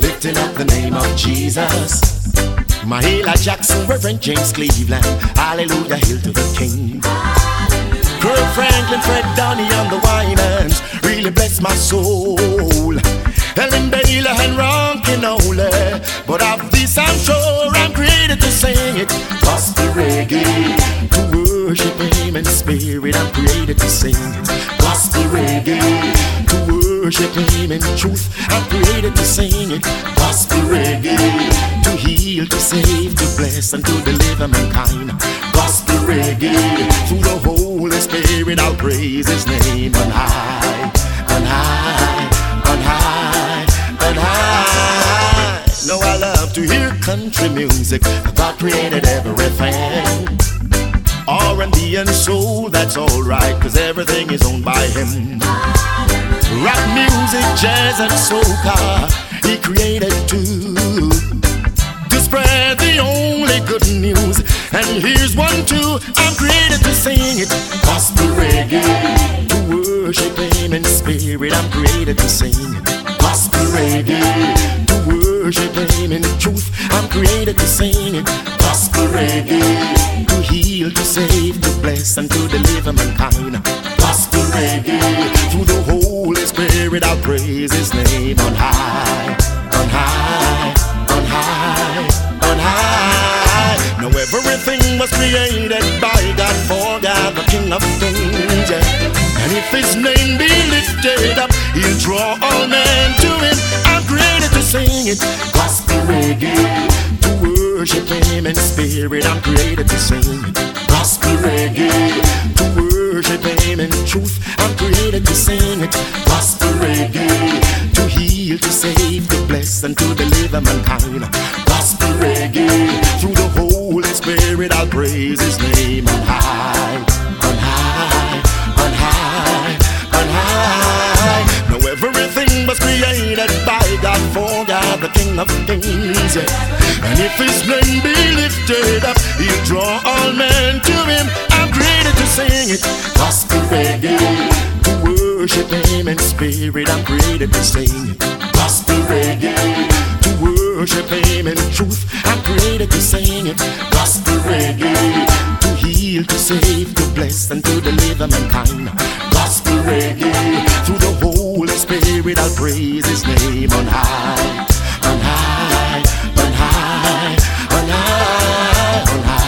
lifting up the name of Jesus. Mahalia Jackson, Reverend James Cleveland, Hallelujah, hail to the King. Kirk Franklin, Fred Donny on the Winans, really bless my soul. Helen Baylor and Ron Kenoly, but of this I'm sure I'm created to sing it. Gospel reggae, to worship Him in spirit, I'm created to sing it. Gospel reggae, to worship Him in truth. I'm created to sing it. Gospel reggae. To heal, to save, to bless, and to deliver mankind. Gospel reggae. Through the Holy Spirit, I'll praise His name on high, on high, on high, on high. No, I love to hear country music. God created everything. R&B and soul, that's alright, cause everything is owned by him. Rock music, jazz and soca, he created too. To spread the only good news. And here's one too, I'm created to sing it. Gospel reggae, to worship him in spirit, I'm created to sing it. Gospel reggae, to worship him in truth, I'm created to sing it. Gospel reggae, to heal, to save, to bless, and to deliver mankind. Spirit, I'll praise His name on high, on high, on high, on high. Now everything was created by God for God, the King of Kings. yeah. And if His name be lifted up, He'll draw all men to Him. I'm created to sing it, gospel reggae, to worship Him in spirit. I'm created to sing it, gospel reggae, to save, to bless, and to deliver mankind. Gospel reggae, through the Holy Spirit, I'll praise His name on high, on high, on high, on high. Now everything was created by God for God, the King of Kings. And if His name be lifted up, He'll draw all men to Him. I'm created to sing it, gospel reggae, worship Him in spirit. I'm created to sing reggae. To worship Him in truth, I'm created to sing it. Gospel reggae. To heal, to save, to bless, and to deliver mankind. Gospel reggae. Through the Holy Spirit, I'll praise His name on high, on high, on high, on high, on high.